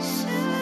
是。